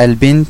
البنت